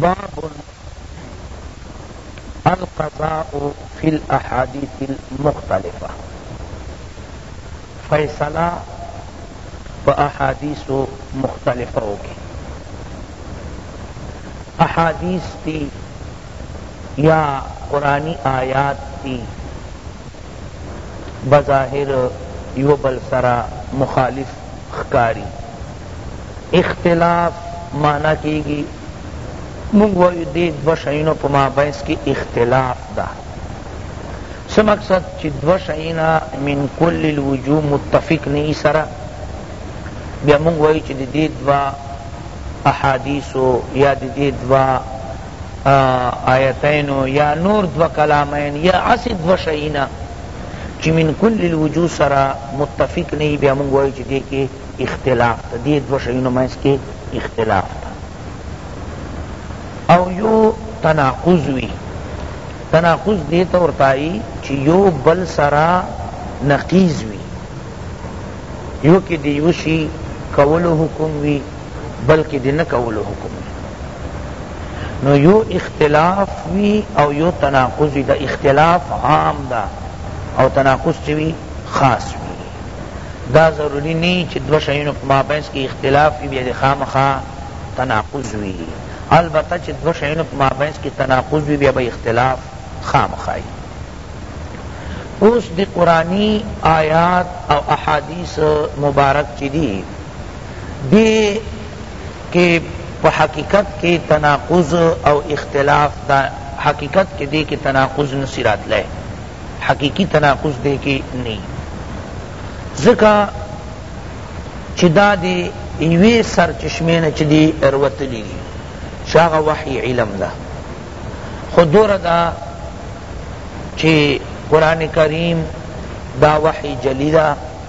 باب القضاء فی الاحادیث المختلفة فیصلہ په احادیث مختلفو کی احادیث تی یا قرآنی آیات تی بظاہر یو بل سره مخالف ښکاری اختلاف معنی کیږي مونږ وایو دې دوه شیونو په مابینس کې اختلاف ده څه مقصد چې دوه شیونه من کل الوجوه متفق نه سره بیا مونږ وایو چې د دې دوه احادیثو یا د دې دوه آیتینو یا نور دوه کلامین یا هسې دوه شیونه چې من کل الوجوه سره متفق نه بیا مونږ وایو چې دې کې اختلاف ته دې دوه شیونو منځ کې اختلاف ته او یو تناقض وی تناقض دیتا ورتائی چی یو بل سرا نقیز وی یو کی دیوشی کولو حکم وی بلکہ دی نکولو حکم وی نو یو اختلاف وی او یو تناقض وی دا اختلاف عام دا او تناقض چی وی خاص وی دا ضروری نه وي چې دوه شیونو په مابینځ کې اختلاف وي بیا دې خامخا تناقض وي البته چې دوه شیونو په مابینځ کې تناقض وي بیا به اختلاف خامخا وي اوس دی قرآنی آیات او احادیث مبارک چی دی دی کہ پا حقیقت کی تناقض او اختلاف دا حقیقت کی دی کی تناقض نصیرات لے حقیقی تناقض دی که نه ځکه چی دا دی یوی سرچشمه نه چی دی روتلی دی چی هغه وحی علم ده خو دوره ده چی قرآن کریم دا وحی جلی ده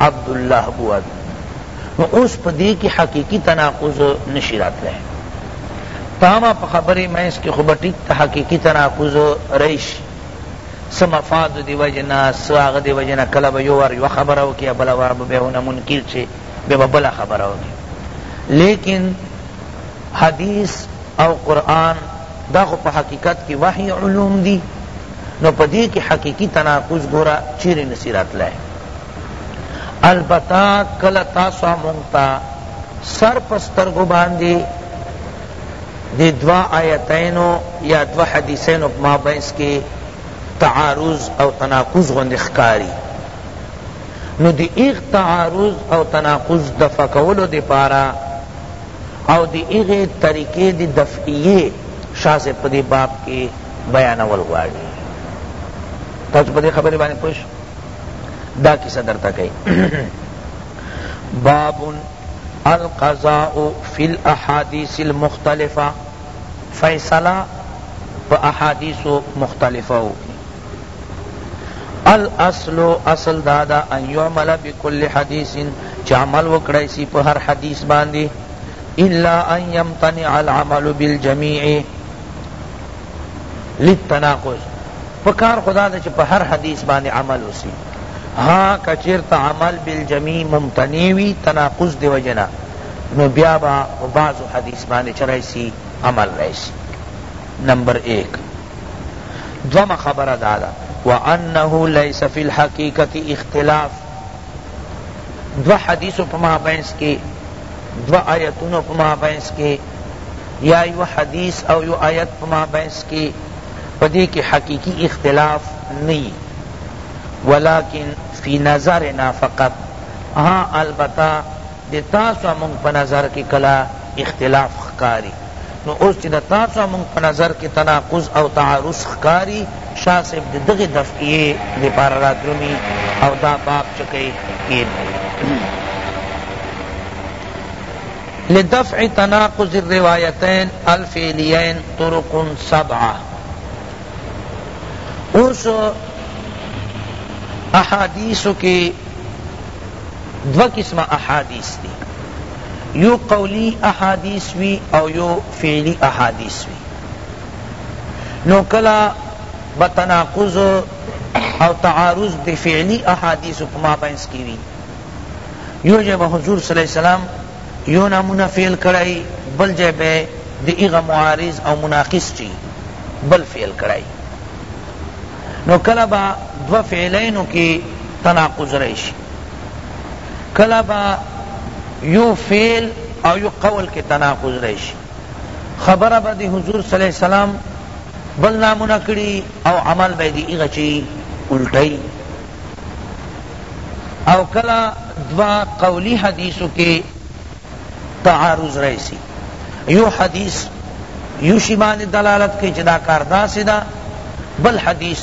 عبدالله بود نو اوس په دې کې حقیقي تناقض نشي راتلی تا ما په خبرې منځ کې خو به ټیک ته حقیقي تناقض راشي څه مفاد دی وجه نه څه هغه دی وجه نه کله به یو وار یوه خبره وکړي بله وار به بیا ونه منکر شي بیا به بله خبره وکړي لیکن حدیث او قرآن دا خو په حقیقت کې وحی علوم دي نو په دې کې حقیقي تناقض ګوره چیرې نسی راتلای البته کله تاسو مونږ ته سر په سترګو باندې دی دوا آیتینو یا دوا حدیثینو ما بینس کی تعارض او تناقض غند اخکاری نو دی ایغ تعارض او تناقض دفع کولو دی پارا او دی ایغ طریقے دی دفعیے شاہ سے پدی باب کی بیانول غواړي تاسو په دې خبرې باندې پوه شئ دا کیسه درته کوي باب القضاء فی الاحادیث المختلفه فیصلہ پا احادیث مختلفہ ہو الاصل اصل دادا ان یعمل بکل حدیث چا عمل وکڑی سی پا ہر حدیث باندی الا ان یمتنع العمل بالجمیع لید تناقض پکار خدا دا چې په هر حدیث باندې عمل وسی ها کچرت عمل بالجمی ممتنی وی تناقض دی وجنا نو بیا با بعض حدیث باندې چرایسی عمل رایسی نمبر ایک دوما خبر دادا وانه ليس في الحقيقه اختلاف دو حدیث پما بینس کی دو آیتون پما بینس کی یا یو حدیث او یو آیت په مابیس کی په دې کې حقیقی اختلاف نی ولکن فی نظرنا فقط ها البته د تاسو مونږ په نظر کې کلا اختلاف ښکاری نو اوس چې د تاسو مونږ په نظر کې تناقض او تعارض ښکاری شاه صاحب د دغه دفعیه لپاره رادرومي او دا باب چکی کېږي لدفع تناقض الروایتین الفعلیین طرق سبعة اوس احادیثو کی دو قسم احادیث دی یو قولی احادیث وی او یو فعلی احادیث وی نو کلا بتناقض او تعارض دی فعلی احادیث پما بینس کی وی یو جای به حضور صلی اللہ علیہ وسلم یو نامونه فعل کړی بل جای به د ایغه معارض او مناقض چی بل فعل کړی نو کله با دو فعلینو کی تناقض رئیشی کله با یو فعل او یو قول کی تناقض رئیشی خبر با دی حضور صلی اللہ علیہ وسلم بل نامونه کړی او عمل به دی ایغه چی الټی او کلا دوا قولی حدیثو کی تعارض رئیسی یو حدیث یو شی باندې دلالت کوي چې دا کار داسې ده دا بل حدیث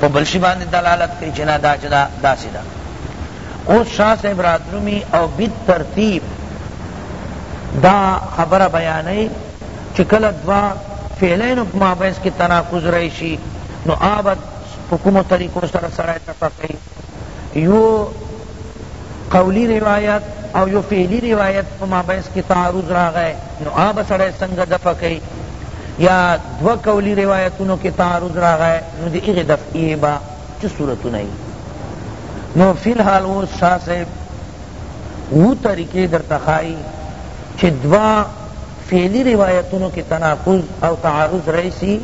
په بل شی باندې دلالت کوي چې نه دا چې دا داسې ده دا اوس شاه صاحب رادرومي او بد ترتیب دا خبره بیانوي چې کله دوا فعلینو په مابینس کې تناقض راشي نو آبد په کومو طریقو سره سړی دفع کوي یو قولی روایت او یو فعلی روایت په مابیس کې تعارض راغی نو آب سړی څنګه دفع کوي یا دو قولی روایتونو کې تعارض راغی نو د هغې دفعې به څه صورتونه وي نو فی الحال اوس شاه صاحب و طریقې درته ښایي چې دوه فعلی روایتونو کی تناقض او تعارض راشی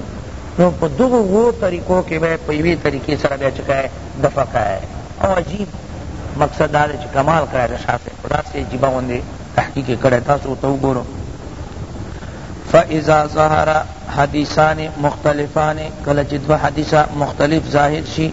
نو په دغو وو طریقو کی به په یوی طریقی سره بیا چه کای دفع کای او عجیب مقصد داده چه کمال کړی ده شاه صاحب خدا سی عجیبه غوندی تحقیق یې کړی تاسو ورته وګورو فاذا ظهر حدیثان مختلفان کله چې دوه حدیثه مختلف ظاهر شي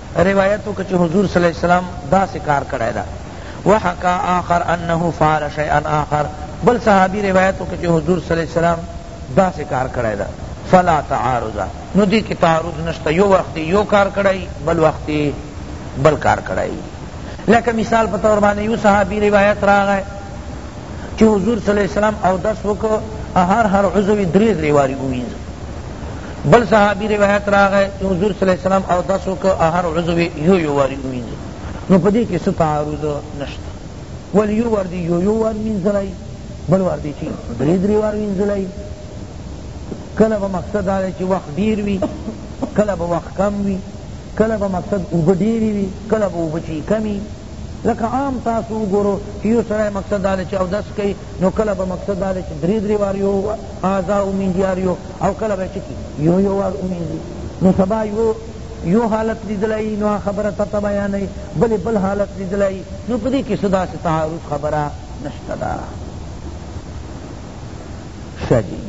روایت وکړه چې حضور صلی الله علیه وسلم داسې کار کړی ده وحکا آخر انه فعل شیئا آخر بل صحابی روایت وکړه چې حضور صلی الله علیه وسلم داسې کار کړی ده فلا تعارض نو دې کې تعارض نشته یو وخت یو کار کړی بل وخت بل کار کړی لکه مثال په تور باندې یو صحابی روایت راغی چی حضور صلی اللہ علیہ وسلم اودس وکو هر هر عضو درې درې واری ووینځه بل صحابی روایت راغی چی حضور صلی اللہ علیہ وسلم اودس وکو هر عضو یو یو واری ووینځه نو پدې کې څه تعارض نشته ولی یو وار دی یو یو وار وینځلای بل وار دی چی درې درې وار وینځلای کله به مقصد دا چې وخت ډیر وي کله به وخت کم وي کله به مقصد اوبه ډیرې وي کله به اوبه چې کمې لکه عام تاسو وګورو چی یو سړی مقصد دا دی چی اودس کوي نو کله به مقصد دا دی چی درې درې وار یو اعضاء ومینځي هر یو او کله به یې چه کی یو یو وار ومینځي نو سبا یو یو حالت لیدلای نو خبره تته بیانای بل بل حالت لیدلای نو پدی کې صدا سے تعارض خبره نشته دا شجی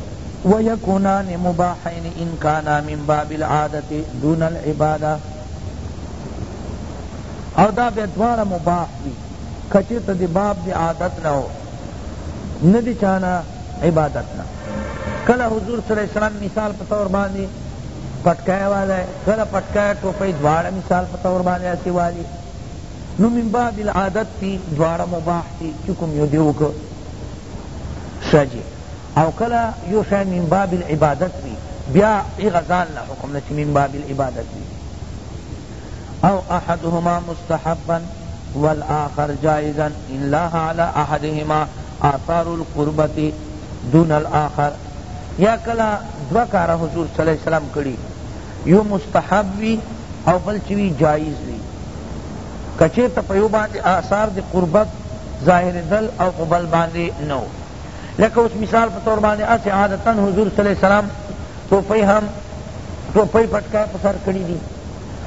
ویکونان مباحین ان کانا من باب العادت دون العباده او دا بیا دواړه مباح دي که چېرته د باب د عادت نه و نه د چا نه عبادت نه کله حضور صلی الله علیه وسلم مثال په طور باندې پټکای والا کله پټکای ټوپۍ دواړه مثال په طور باندې هسې والي نو من باب العادت تی دواړه مباح دي چې کوم یو دې وکړو ښه جي او کله یو شی من باب العبادت وی بیا هغه ځان له حکم نه چی من باب العبادت وی او احدهما مستحبا والآخر جائزا ان لاح علی احدهما آثار القربت دون الآخر یا کلا دو کارا حضور صلی اللہ علیہ وسلم کری یو مستحب وی او بل چوی جائز وی کچیر تا پیو باندی آثار دی قربت ظاہر دل او پبل باندی نو لکه اوس مثال په طور باندې اسې عادتا حضور صلی الله علیه وسلم ټوپۍ هم ټوپۍ پټکا په سر کړی دي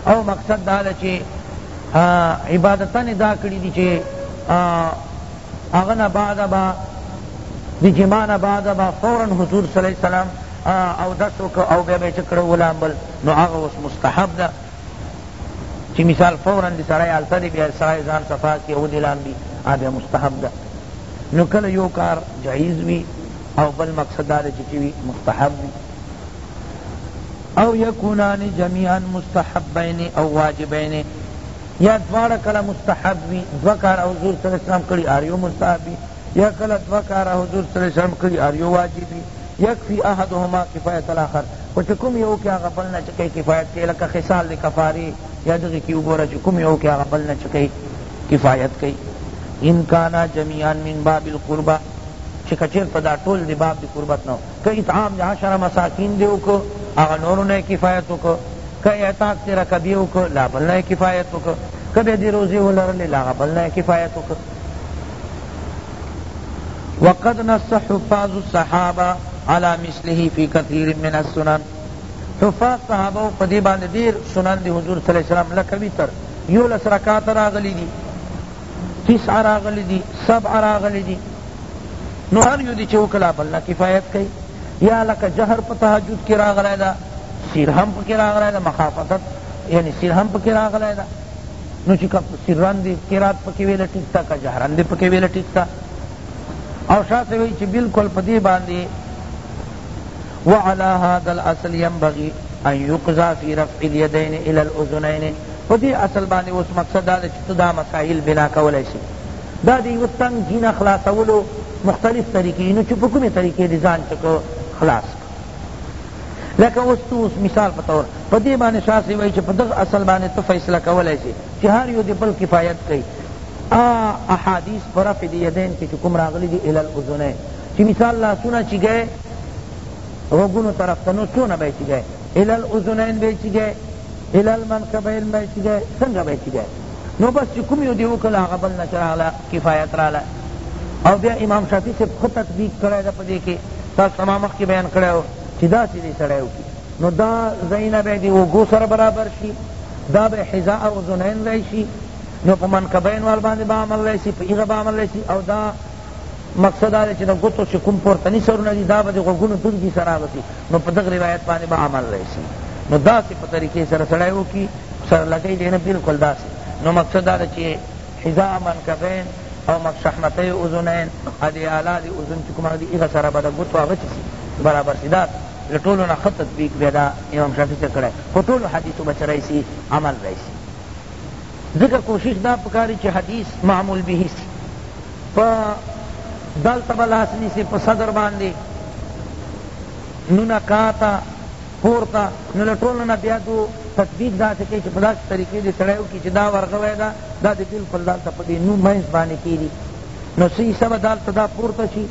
او مقصد دا ده چې عبادتان دا کړی دي چې هغه نه بعد با د جما نه بعد با فورا حضور صلی الله علیه وسلم او دس او بیا به چکړه ولامبل نو هغه اوس مستحب ده چی مثال فورا دی سړی آلته دی بیا سړی ځان صفا کی او دی لامبی آبیا مستحب ده نو کله یو کار جائز وی او بل مقصد دار چی چی وی مستحب وی او یکونان جميعا مستحبین او واجبین یا دوار کلا مستحب وی دو کار او زور صلی اللہ علیہ وسلم کلی آریو مستحب وی یا کله دوه کاره حضور صلی الله علیه وسلم کړي هر یو واجب وي یکفي احدهما کفایت الاخر خو چې کوم یو کې هغه بل نه چې کوي کفایت کوي لکه خصال د کفارې یا دغې کې وګوره چې کوم یو کې هغه بل نه چې کوي کفایت کوي ان کانا جميعا من باب القربه چې کچیر په دا ټول دی باب دی قربت نه که اطعام د عشر مساکین دی وکړو هغه نورو نه کفایت وکړو که اعتاق تیرا کبی وکړو لا بل نه کفایت وکړو که به دی روزی ولرلې لا بل نه کفایت وکړو وقد نص حفاظ الصحابه على مثله في كثير من السنن حفاظ صحابه په دې باندې ډېر سنن د حضور صلی الله علیه وسلم لکه وتر یولس رکعات راغلي دي تسع راغلي دي سبع راغلي دي نو هر یو دي چې وکړه بل نه کفایت کوي یا لکه جهر په تهجد کې راغلی ده سیر هم پکې راغلی ده مخافتت یعنی سیر هم پکې راغلی ده نو چې کب سرن دی قرات پکې ویل ټیک تا کا جهرن دی پکې ویل ټیک تا او شاته وی چې بالکل په دې باندې وعلى هذا الاصل ينبغي ان يقضى في رفع اليدين الى الاذنين په دې اصل باندې اوس مقصد دا چې ته دا مسائل بنا کولای شي دا د یو تنګ جینه خلاصولو مختلف طریقې نو چې په کومې طریقې دې ځان چکو خلاص لکه اوس تو اوس مثال په طور په دې باندې شاه سی وایي چې په دغه اصل باندې ته فیصله کولای شي چې هر یو د بل کفایت کوي احادیث پر رفع دی یدین کې کوم راغلي دي الی الاذنین چې مثال لاسونه چې ګئے غوږونو طرف ته نو څونه به چې ګئے الی الاذنین به چې ګئے الی المنکبین به چې ګئے څنګه به چې ګئے نو بس چې کوم یو دی وکړ هغه بل نه چې راغله کفایت راله او بیا امام شافعي صاحب ښه تطبیق کړی ده په دې کې تاسو ته ما مخکې بیان کړی و چې داسې دې سړی وکړي نو دا ځایونه به دې اوږو سره برابر شي دا به حذا او ذنین راشي نو په منکبین وال باندې به عمل راشي په هغه به عمل راشي او دا مقصد دا دی چې د ګوتو چې کوم پورتني سرونه دي دا به د غوږونو دونکي سره راوځي نو په دغه روایت باندې به عمل راشي نو داسې په طریقې سره سړی وکړي سره لګی دی نه بلکل داسې نو مقصد دا دی چې حذا منکبین او مکشحمته اذنین ادی اعلی دی اذن چې کومه دي هغه سره به د ګوتو هغه چې برابر شي دا له ټولو نه ښه تطبیق بیا دا امام شافعي ته کړی په ټولو حدیثو به چې راشي عمل راشي ځکه کوشش دا پکاري چې حدیث معمول به شي په دلته به لاس نیسی په صدر باندی نونه کاته پورته نو له ټولو نه بیا دو تطبیق داسې کوي چې په داسې طریقې دې سړی وکړي چې دا ورغوی ده دا دې بالکل دلته په دې نو منځ باندې کېږي نو څه حصه به دلته دا پورته شي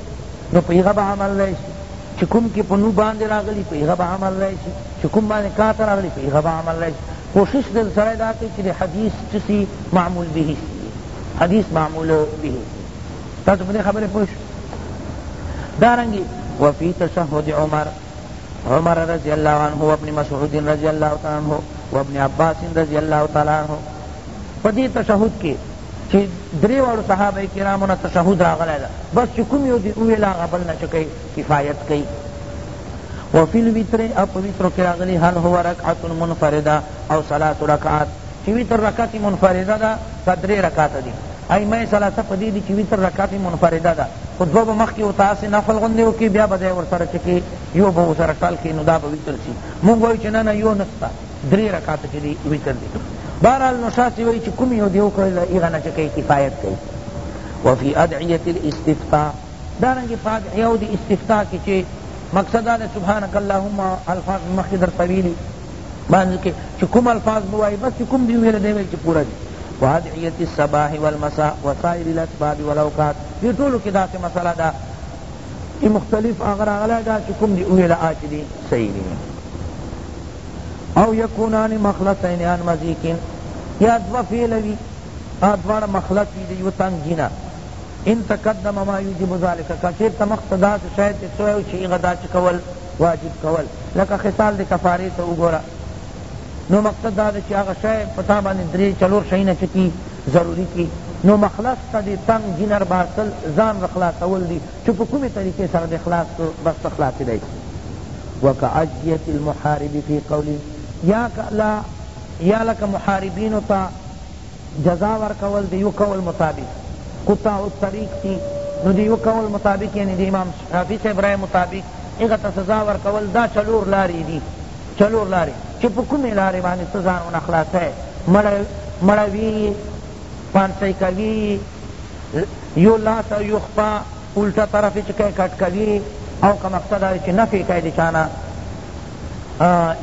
نو په هغه به عمل رای شي چې کوم کې په نو باندې راغلي په هغه به عمل رای شي چې کوم باندې کاته راغلي په هغه به عمل رای شي کوشش دې سړی دا کوي چې د حدیث څه معمول به شي حدیث معمول به تاسو په دې خبره پوه شئ دارنګي وفي تشهد عمر عمر رضی اللہ عنہ وابن مسعود رضی اللہ تعالی عنہ وابن عباس رضی اللہ تعالی عنہ پدی تشہد کے چی دری وارو صحابہ کرامو نا تشہد راغلے دا بس چکم یو دی اوی لا غبل نا چکے کفایت کئی وفی الوتر اپ وتر کراغلی حل ہوا رکعت منفردہ او صلاة رکعت چی وتر رکعت منفرده ده که دری رکعته دی ائمه ثلاثه پدی دی چی وتر رکعت منفرده ده خو دوه به مخکی او تا هسی نفل غوندی وکی بیا به دی ورسره چکی یو به ورسره ټل کی نو دا به وتر سی مونږ وایو چی نه نه یو نسته دری رکعته چی دی وتر دی بهرحال نو شاه سی وای چی کوم یو دی وکړل هغه نه چکی کفایت کوي وفي ادعیه الاستفتاء دارنګ په ادعیه او دی استفتاء کی چی مقصد دا سبحانك اللهم الفاظ مخدر طویلی مانځ کې چې کوم الفاظ به وایي بس چې کوم دی ویل دی ویل چې پوره دي وادعیت الصباح والمساء وسائر الاسباب والاوقات دې ټولو کې داسې مسله ده چې مختلف هغه راغلی دا چې کوم دی ویل آ چې دي صحیح دي او یکونان مخلصین عن مزیکین یا دو فعل وی دواړه مخلص وی دی یو تنګی نه ان تقدم ما یوجب ذلک کثیر تمخ تدا شاید سویو چی غدا چکول واجب کول لکه خصال د کفارې ته وګوره نو مقصد دا ده چې هغه شی په تا باندې درې څلور شیونه چې کی ضروري کی نو مخلص ته د تنګ جنر باسل ځان رخلاصول دي چې په کومې طریقې سره د خلاص کو بس ته خلاصېدای شي وکعجیت المحارب فی قولی یا کلا یا لکه محاربینو ته جزا ورکول دیو قول مطابق قطع الطریق تی نو دیو قول مطابق یعنی دی امام شافعی صاحب رائے مطابق اغه ته سزا ورکول دا چلور لاری دی چلور لاری چې په کومې لارې باندې ته ځانونه خلاصی مړوی پانسی کوی یو لاس او یو خپا الټه طرف یې چې کئ کټ کوي او که مقصد دا چې نفع کئ د چا نه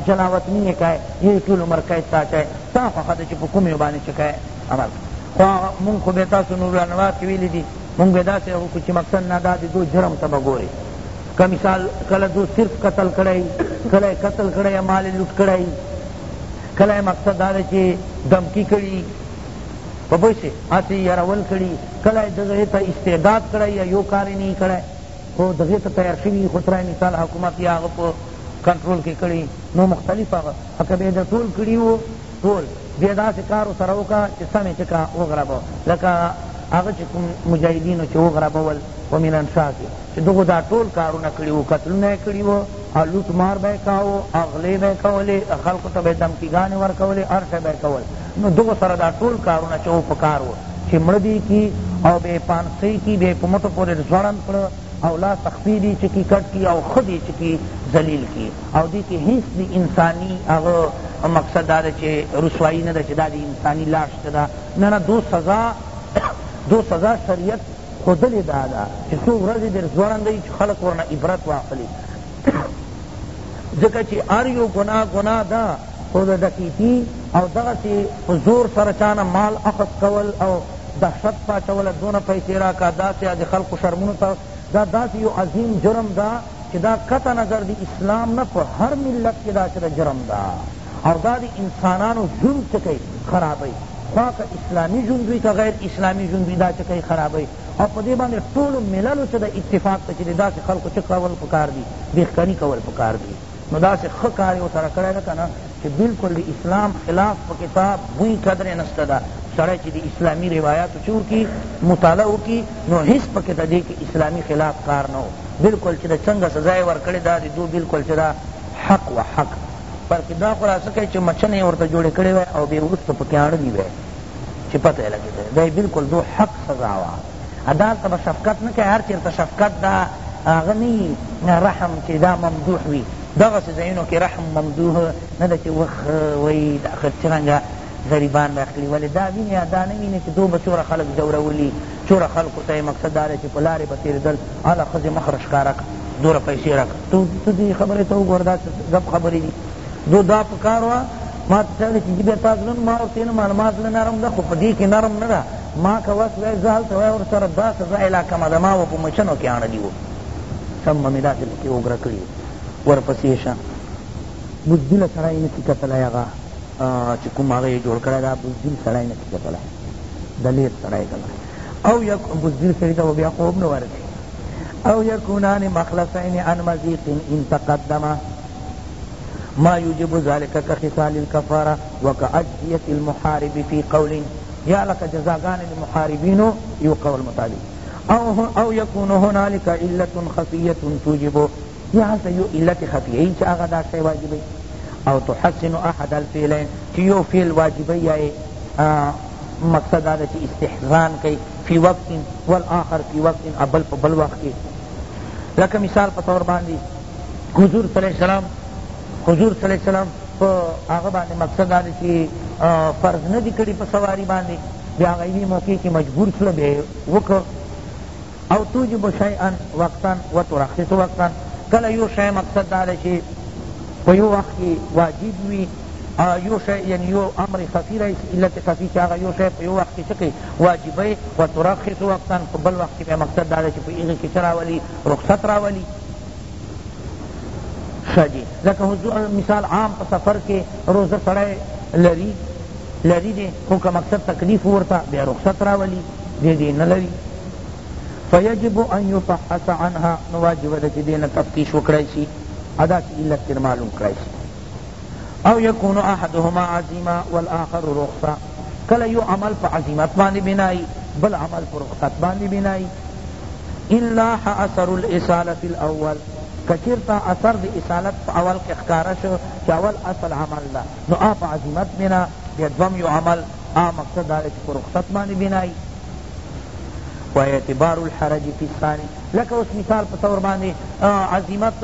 جلاوطنی یې کئ یې ټول عمر کئ ساچئ ستا خوښه ده چې په کوم یې باندې چې کئ عمل خو هغه مونږ خو به تاسو نور انوار کې ویلي دي مونږ به داسې وکړو چې مقصد نه دا د دو جرم ته به ګوري که مثال کله دو صرف قتل کړی کله یې قتل کړی یا مال یې لوټ کړی کله یې مقصد دا ده چې دمکی کړي په پوه شي هسې یرول کړي کله یې دغه ته استعداد کړی یا یو کار یې نه کړی خو دغه ته تیار شوي خو ترای مثال حکومت یا هغه په کنټرول کې کړي نو مختلف هغه که به یې د ټول کړي وو ټول بیا داسې کار ورسره وکړه چې سم یې چکه وغربه لکه هغه چې کوم مجاهدینو چې وغربول په مینانشاه کې چې دغو دا ټول کارونه کړي وو قتلونه یې کړي وو او لوټ مار به یې کاوه او غلې به یې کولې خلکو ته به یې دمکیګانې ورکولې هر شی به یې کول نو دغو سره دا ټول کارونه چه وو پکار وو چه مړه دی کی او بیا یې پانسی کی بیا یې په مټو پورې ځوړند کړه او لا سخفی دی چه کی کټ کی او ښه دی چه کی ذلیل کی او دی کی هیڅ دی انسانی هغه مقصد دا ده چه رسوائی نه ده چه دا دی انسانی لار شته ده نه نه دو سزا دو سزا شریعت ښودلې دا ده چه څو ورځې در ځوړندوی چه خلق ورنه عبرت واخلی ځکه چې هر یو ګناه ګناه ده خو د ډکیتی او دغسې په زور سره چانه مال اخذ کول او دهشت پاچول دونه پیسې راکا داسې د خلقو شرمونو ته دا داسې یو عظیم جرم ده چې دا قطع نظر د اسلام نه په هر ملت کې داسې د جرم ده او دا د انسانانو ژوند څه کوي خرابوي خواکه اسلامي ژوند وي که غیر اسلامي ژوند وي دا څه کوي خرابوي او په دې باندې ټولو مللو څه د اتفاق ته چې داسې خلکو څه کول پکار دي بېخکني کول پکار دي نو داسې ښه کار یې ورسره کړی ده که نه چې بلکل د اسلام خلاف پکې تا بوی قدر نشته ده سړی چې د اسلامي روایاتو څه وکړي مطالعه وکړي نو هېڅ پکې ته دې کې اسلامي خلاف کار نه و بلکل چې د څنګه سزا یې ورکړې دا د دو بلکل چې دا حق و حق بلکې دا خو راڅه کوي چې مچنې یې ورته جوړې کړې وای او بیا وروسته پکې اړلي وای چې پته یې لګېدلې دا یې بلکل دو حق سزا وه عدالت به شفقت نه کوي هر چېرته شفقت دا هغه نه رحم چې دا ممدوح وي دغسې ځایونو کې رحم ممدوح نه ده چې وخ وایي دا ښه څرنګه غریبان راخلي ولې دا ویني دا نه ویني چې دو به څومره خلک ځورولي څومره خلکو ته یې مقصد دا دی چې په لارې به تېرېدل هله ښځې مخ راښکاره کړه دومره پیسې راکړه ته دې خبرې ته وګوره دا ګپ خبرې دي دو دا پکار وا ما تساوی چی جی بیتا زلن ما اور تین معلومات لن نرم دا خو پدی کی نرم ندا ما کا وس وی زال تو اور سر دا سزا علاقہ ما دا ما و پمشنو کی آن دیو سم ممی دا سی پکی اوگر کریو ور پسیشا بزدل سرائی نسی کتلا یغا چی کم آغی جوڑ کرا دا بزدل سرائی نسی کتلا دلیر سرائی کلا او یک بزدل سرائی تا و بیا خوب نوارسی او یکونان مخلصین عن مزیق ان تقدمه ما يوجب ذلك كخصال الكفارة وكأجزية المحارب في قول يا لك جزاغان المحاربين يوقع المطالب أو, أو يكون هنالك علة خفية توجب یا هلته یو علت خفیه چې هغه دا شی واجبوي او تحسن احد الفعلین چې یو فعل واجبوي یا مقصد دا ده چې استحسان کوي فی وقت والآخر فی وقت ابل په بل وخت کې لکه مثال په طور باندې حضور صلی الله علیه وسلم حضور صلی الله علیه وسلم په هغه باندې مقصد دا چې فرض نه دي کړي په سواری باندې بیا هغه یوې موقع کې مجبور شول بیا یې وکړ او توجب شیئا وقتا و ترخص وقتا کله یو شی مقصد دا دی چې په یو وخت کې واجب وي یو شی یعنی یو امر خفی رئیس علت خفی چې هغه یو شی په یو وخت کې څه کوي واجبوي و ترخص وقتا په بل وخت کې بیا مقصد دا دی چې په هغې کې څه راولي رخصت راولي ښه جي لکه مثال عام په سفر کې روزه سړی لري لري دی خو که مقصد تکلیف ورته بیا رخصت راولي دی دی نه لري فیجب ان یفحص عنها نو واجب ده چی دینه تفتیش وکړای شي ادا سی علت تر معلوم کړای شي او یکون احدهما عظیما والآخر رخصا کله یو عمل په عظیمت باندې بنای بل عمل پر رخصت باندې بنای ان لاح اثر الاساله فی الاول کچرتا اثر دی اصالت پا اول کے خکارا شو چا اول اصل عمل دا نو آپ عظیمت بنا بیا دوم یو عمل آ مقصد دارے چی پر رخصت مانی بنائی و اعتبار الحرج فی الثانی لکه اوس مثال په طور باندې عظیمت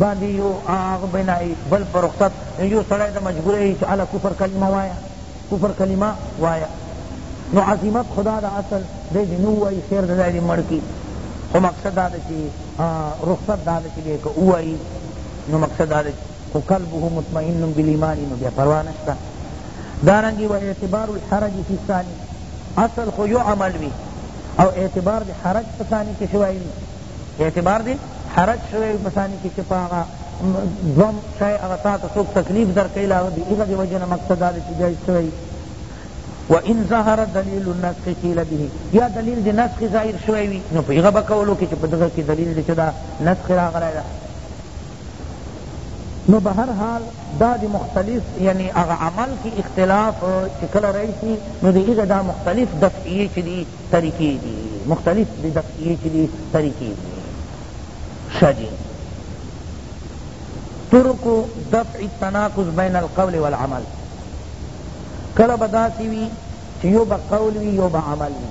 باندې یو هغه بنای بل پر رخصت یو سړی د مجبورې چې اله کفر کلمه وایا کفر کلمه وایا نو عظیمت خدا دا اصل دې نو وای خیر د دې مړ کی خو مقصد دا چې رخصت دا چې دې کو وای نو مقصد دا خو قلبه مطمئن بالایمان نو بیا پروا نشته دارنګه و اعتبار الحرج فی الثانی اصل خو یو عمل وی او اعتبار دی حرج په ثانی کې شوی وی اعتبار دی حرج شوی په ثانی کې چې په هغه دوم شای هغه تا ته څوک تکلیف درکوي له هغه دی هغه دی وجه نه مقصد دا دی چې جایز شوی و ان ظهر دلیل النسخ قیل به یا دلیل دی نسخ ظاهر شوی وی نو په هغه به کولو کې چې په دغه کې دلیل دی چې دا نسخ راغلی ده نو بهر حال دا دی مختلف یعنی اغا عمل کی اختلاف چکل رئیسی نو دی اغا دا مختلف دفعی چی دی طریقی دی مختلف دی دفعی چی دی طریقی دی شجی طرق دفع التناقض بین القول والعمل کلا بداسی وی چی یو با قول وی یو با عمل وی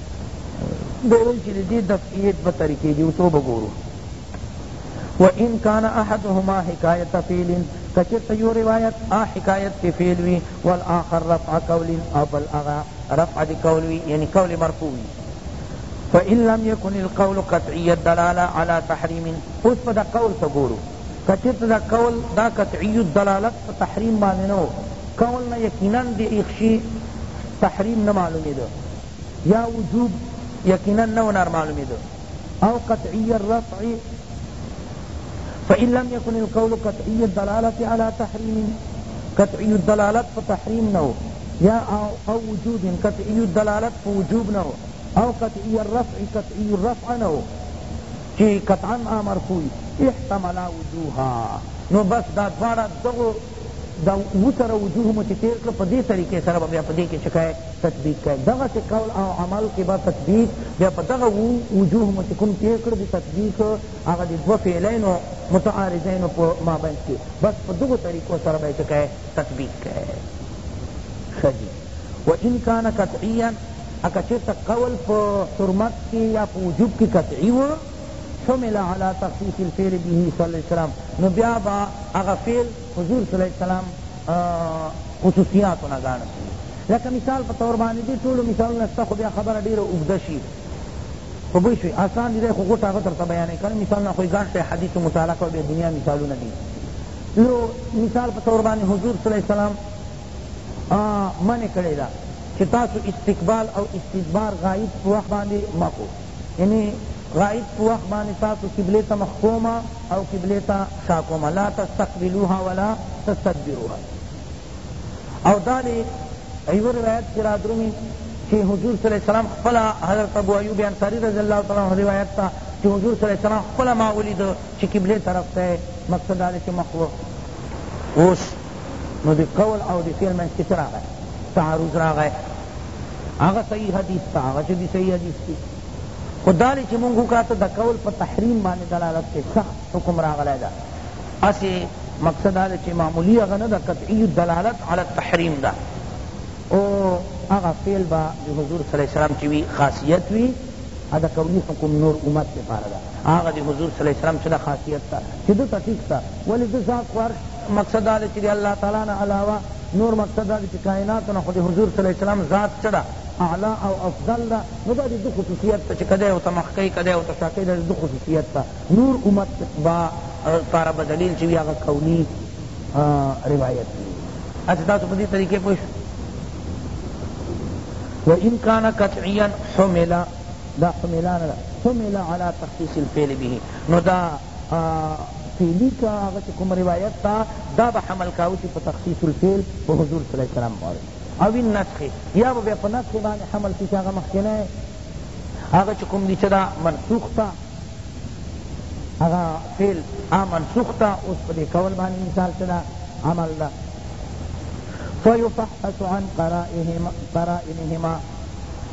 ګورئ چې د دې دفعیې دوه طریقې دي اوس وبه ګورو و ان کان احدهما حکایت فعل کچرته یو روایت آ حکایت کی فعل وی والآخر رفع قول او بل اغا رفع دی قول وی یعنی قول مرفوع وی فإن لم يكن القول قطعی الدلالة على تحریم اس پا دا قول تا گورو کچرت دا قول دا قطعی الدلالت پا تحریم ماننو قول نا یقینا دی اخشی تحریم نمعلومی دو یا وجوب یقینا نو نار معلومیدو او قطعی الرفع فإن لم يكن القول قطعی الدلالت على تحریم قطعی الدلالت پا تحریم نو یا او وجود قطعی الدلالت پا وجوب نو او قطعی الرفع قطعی الرفع نو چی قطعا مرفوع احتملا وجوها نو بس دا دوارا دغو دا اووه سره وجوه مو چی تیر کړه په دې طریقې سره به بیا په دې کې چې کای تطبیق کای دغه چې قول او عمل کې به تطبیق بیا په دغه وجوه مو چې کوم تیر کړه د تطبیق هغه د دوه فعلین او متعارضین په مابین کې بس په دغه طریقو سره به چې کای تطبیق کای خدی و ان کان قطعیا اکه چرته قول په حرمت کې یا په وجوب کې قطعی و حمل علی تخصیص الفعل به صلی الله علیه وسلم نو بیا با هغه فعل حضور صلی الله علیه وسلم خصوصیاتو نه ګاڼه شي لکه مثال په تور باندې دې ټولو مثالونه شته خو بیا خبره ډیره اوږده شي خو بوی شوي آسان دي خو غوټه هغه درته بیانې کړم مثالونه خو یې ګڼ شی حدیث و مطالعه کوه بیا دنیا مثالونه دي نو مثال په تور باندې حضور صلی الله علیه وسلم منع کړې ده چې تاسو استقبال او استدبار غایب په وخت باندې مه یعنی غائب په وخت باندې تاسو قبلې ته مخ کومه او قبلې ته شا کومه لا تستقبلوها ولا تستدبروها او دا دی ایو روایت کی را درمی چی حضور صلی اللہ علیہ وسلم خپلا حضرت ابو ایوب انصاری رضی اللہ تعالی عنہ روایت تا چی حضور صلی اللہ علیہ وسلم خپلا ما ولید چی قبلې طرف ته مقصد دا چې مخ و اوس نو د قول او د فعل منځ کې څه راغی تعارض راغی هغه صحیح حدیث تا هغه چې صحیح حدیث دی خو دا چې مونږ وکړه د قول په تحریم باندې دلالت کې سخت حکم راغلی ده اسی مقصد دا چې معمولی هغه نه ده قطعی دلالت علی التحریم ده او هغه فعل با د حضور صلی الله علیه وسلم چې وی خاصیت وی دا قولی حکم نور امت لپاره ده هغه د حضور صلی الله علیه وسلم چې خاصیت ده چې د تفیق ده ولی د ذات ورش مقصد دا دی چی دی الله تعالی نه علاوه نور مقصد دا دی چی کائناتو نه خو دی حضور صلی الله علیه وسلم ذات چه ده اعلی او افضل ده نو دا دی ده خصوصیت ته چی که دی ورته مخ کئی که دی ورته شا کئی دا دی ده خصوصیت ته نور امت با پاره به دلیل چی وی هغه کونی روایت وی اچھا تاسو په دې طریقې پوه شئ و ان کان قطعیا حمل دا حملان دا حمل علی تخصیص الفعل به نو دا فعلی که هغه چه کوم روایت ته دا به حمل کاوه چه په تخصیص الفعل په حضور صلی الله علیه وسلم باندې او النسخ یا به بیا په نسخ باندې حمل شي چه هغه مخکنی هغه چه کوم دی چه دا منسوخ تا هغه فعل هغه منسوخ تا اوس په دې قول باندې مثال چه دا عمل دا فیفحص عن قرائنهما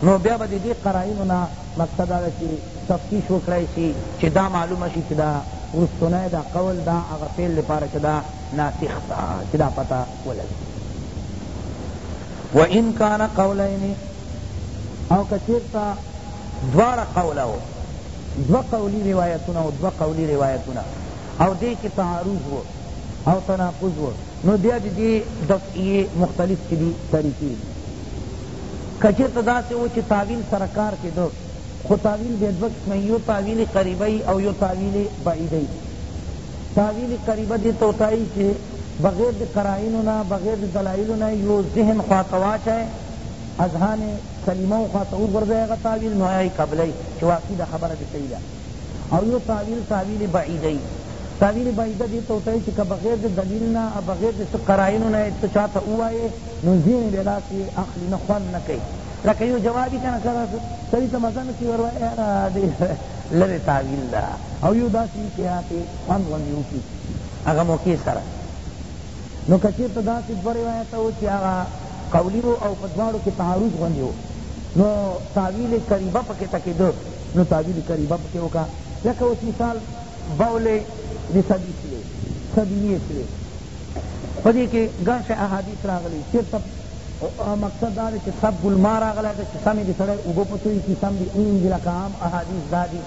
نو بیا به دې قرائنو نه مقصد دا ده چی تفتیش وکړای سی چی دا معلومه شی چی دا وروستونی دا قول دا هغه فعل لپاره چی دا ناسخ ده چی دا پته ولګی وان کان قولین او که چیرته دواړه قوله وو دوه قولی روایتونه وو دوه قولی روایتونه او دی کی تعارض وو او تناقض وو نو بیا د دې دفعې مختلف چي دي طریقې دي که چېرته داسي وو چي تاویل سره کار کېده خو تاویل بیا دوه قسمه یي یو تاویل قریبه یي او یو تاویل بعیده یي تاویل قریبه دې ته وتایي چي بغیر د قراینو نه بغیر د دلایلو نه یو ذهن خواته واچئ اذهان سلیمه و خواته وغورځوئ هغه تاویل نو هغه یې قبلوي چي واقعي دا خبره دي صحیح ده او یو تاویل تاویل بعیدی تاویل بعیده دی تو ته چې بغیر د دلیل نه او بغیر د څه قرائنو نه ته چاته ووایې نو ځینې بیا داسې اخلي نه خوند نه کوي لکه یو جوابي کنه سره سړي ته مزه نه کوي وروایي یاره دې لرې تاویل ده او یو داسې وي چې هغه پرې خوند غوندې وکړي هغه موقع سره نو که چېرته داسې دوه روایته و چې هغه قولي و او په دواړو کې تعارض غوندې و نو تاویل قریبه پکې تکېده نو تعبیر قریبه پکې وکړه لکه اوس مثال بول بسبی سلې سبینې سلې په دې کې ګڼ شی احادیث راغلي چېرته مقصد دا دی چې سب ګلما راغلی ده چې سمې دې سړی اوبه په توی کړي سم دې ووینځي لکه عام احادیث دا دي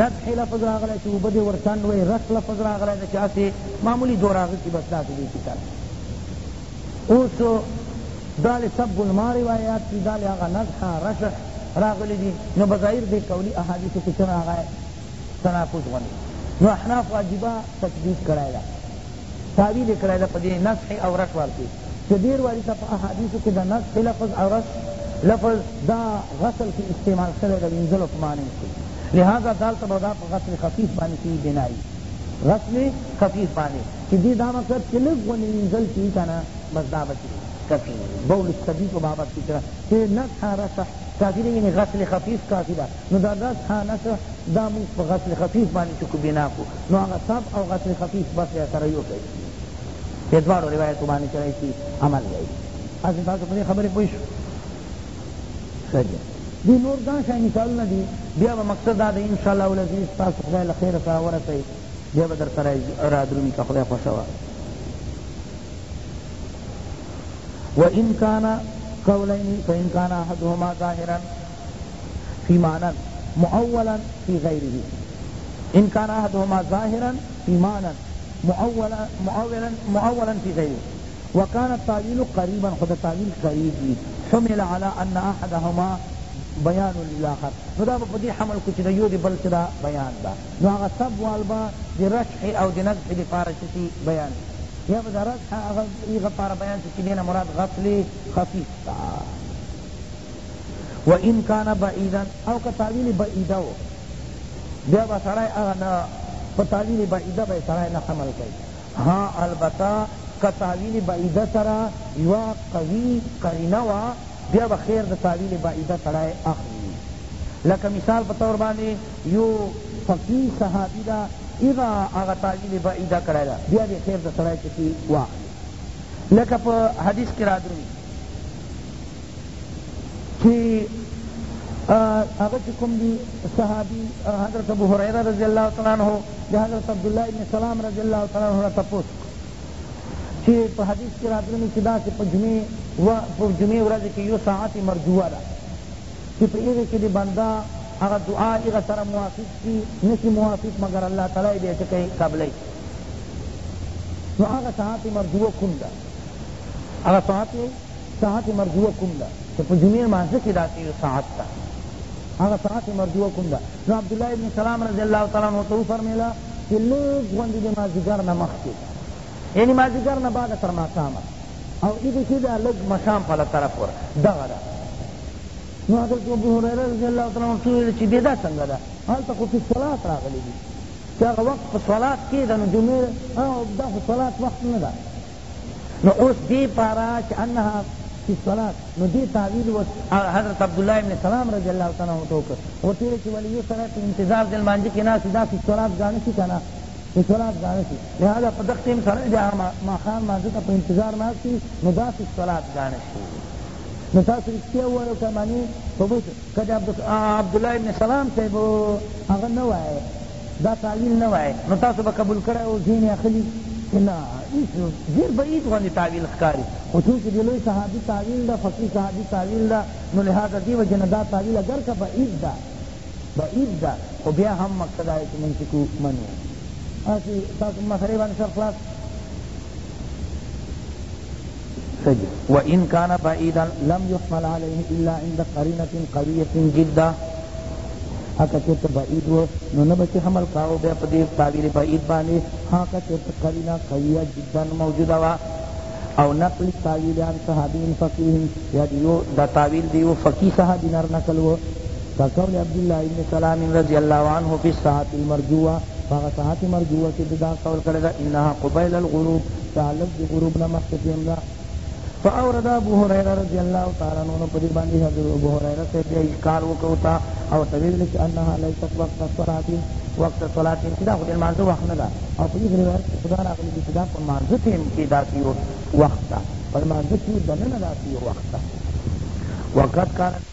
نضح لفظ راغلی چې اوبه دې ورڅنډ وی رس لفظ راغلی ده چې هسې معمولي دوراغه کي بس داسې دې کي سره اوس دا له سب علماء روایات دی دا له هغه نزح رشح راغلی دی نو بظاهر دی قولی احادیثو کی چه راغی تناقض غوندی نو احناف عجیبه تشبیه کړی ده تاویل یې کړی ده په دې نزح او رشح کی چه دیر واری ته په احادیثو کی د نزح لفظ او رشح لفظ دا غسل کی استعمال شوی ده وینځلو په معنی کی لہذا دالته به دا په غسل خفیف باندې کی بنایی غسل خفیف باندې چی دی دا مقصد چی لږ غونی وینځل چی کنه بس دا بچی کفی بول الصبی په بابت کی چی چی نصح رسح کافی دی یعنی غسل خفیف کافی ده نو دا رسح نصح دا مونږ په غسل خفیف باندې چی کو بنا کو نو هغه سب او غسل خفیف بس یا سره یو شی دی دواړو روایتو باندې چرای چی عمل دی اسی تاسو په دې خبره پوه شو سجه دی نور دا شای مثالونه دی بیا به مقصد دا دی ان شاء الله العزیز تاسو خدای له خیر سره ورسئ بیا به درته رادرومي که خدای خوښه وه وان کان قولین فان کان احدهما ظاهرا فی معنی مؤولا فی غیره ان کان احدهما ظاهرا فی معنی مؤولا مؤولا مؤولا فی غیره وکان التاویل قریبا خود تاویل قریب وی حمل علی ان احدهما بیان للاخر نو دا په دې حمل کو چې د یو د بل څه دا بیان ده نو هغه سب وال به د رجح او د نزح لپاره چه سی بیان شی یا به د رجح هغه ای غپاره بیان شی چه دینه مراد غسل خفیف تا و ان کان بعیدا او که تاویل بعیدا و بیا به سړی هغه نه په تاویل بعیدا به سړی نه حمل کوي ها البته که تاویل بعیدا سره یوا قوی قرینه وا بیا به خیر د تاویل بعیده سړی اخلي لکه مثال په طور باندې یو فقیه صحابي ده هغه هغه تاویل بعیده کړی ده بیا دې خیر د سړی چکي واخلي لکه په حدیث کې راغلي چی هغه چې کوم دی صحابي حضرت ابو هريره رضی الله تعالی عنه د حضرت عبدالله ابن سلام رضی الله تعالی عنه تپوس چی په حدیث کی راتلنی چی دا چی په جمعه و په جمعه ورځ کی یو ساعت مرجوه ده چی په هغه کی دی بنده هغه دعا هغه سره موافق کی نشی موافق مگر الله تعالی بیا چه کئی قبلی نو هغه ساعت مرجوه کوم ده هغه ساعت ساعت مرجوه کوم ده چی په جمعه مانځه کی دا یو ساعت ده هغه ساعت مرجوه کوم ده نو عبدالله ابن سلام رضی الله تعالی عنہ ته وفرمیل چې لیږ غوندې د مازدیګر نه مخکې یعنی مازدیګر نه بعد تر ماښامه او ایده چې دا لږ مشام په طرف ور دغه ده نو حضرت ابو هريره رضی الله تعالی عنہ ویل چې بیا دا څنګه ده هلته خو په صلات راغلي دي چې هغه وخت په صلات کې ده نو جمعې او دا خو صلات وخت نه ده نو اوس دې پارا چې انها فی الصلاة نو دې تاویل و حضرت عبداللہ ابن سلام رضی اللہ تعالی عنہ تو کړ ورته ویل چې ولې یو سره په انتظار د لمانځه کې ناست دا فی الصلاة ګاڼه شي کنه فی الصلاة ګاڼه شي لهذا په دغه ټیم سره بیا ماښام لمانځه ته په انتظار ناست نو دا فی الصلاة ګاڼه شي نو تاسو رښتیا ووایو که منې په که د عبدالله ابن سلام صاحب هغه نه وای دا تعویل نه وای نو تاسو به قبول کړی او ځین یې اخلي چې نه هیڅ ډېر بعید غوندې تعویل ښکاري خو چونکې د لوی صحابي تعویل ده فقیر صحابي تعویل ده نو لهذا دې وجې نه دا تعویل اګر که بعید ده بعید ده خو بیا هم مقصد دا دی چې مونږ چې کو منو هسې تاسو مسئلې باندې سر خلاص سجده وان کان بعیدا لم یحمل علیه الا عند قرینة قویة جدا او که چېرته بعید و نو نه به چې حمل کاوه بیا په دې تعبیر بعید باندې ها که چېرته قرینه قویه جدا موجوده وه او نقل التاویل عن صحابی فقیه یا دیو دا تاویل دیو فقی صحابی نر نقل و کقول عبداللہ ابن سلام رضی اللہ عنہ فی الساعت المرجوع فاغا ساعت مرجوع کی دا قول کرده انها قبیل الغروب دا لږ د غروب نه مخکې ټیم ده فاورد ابو هريره رضی الله تعالی عنہ نو په دې باندې حضرت ابو هريره ته بیا اشکال وکړ تا او ته ویل چې انها ليست وقت الصلاه وقت الصلاه چې دا خو د لمانځه وخت نه ده او په دې روایت کې خدا راغلی دی چې دا په لمانځه ټیم کې داسې یو وخت ده په لمانځه کې دننه داسې یو وخت ده وقت کانت